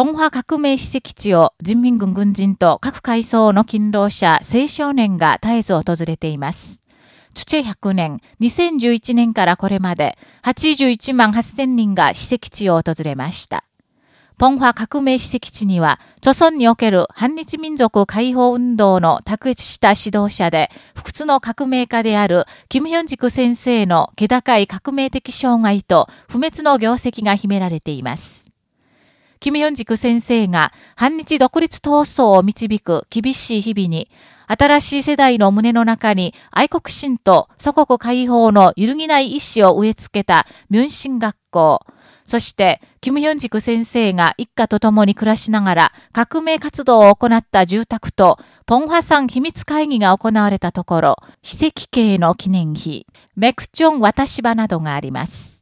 ポンハ革命史跡地を人民軍軍人と各階層の勤労者、青少年が絶えず訪れています。チュチェ100年、2011年からこれまで81万8000人が史跡地を訪れました。ポンファ革命史跡地には、著村における反日民族解放運動の卓越した指導者で、不屈の革命家である、キム・ヒョンジク先生の気高い革命的障害と不滅の業績が秘められています。キム・ヨンジク先生が反日独立闘争を導く厳しい日々に、新しい世代の胸の中に愛国心と祖国解放の揺るぎない意志を植え付けたミュンシン学校、そして、キム・ヨンジク先生が一家と共に暮らしながら革命活動を行った住宅と、ポンハ山秘密会議が行われたところ、史跡系の記念碑、メクチョン渡し場などがあります。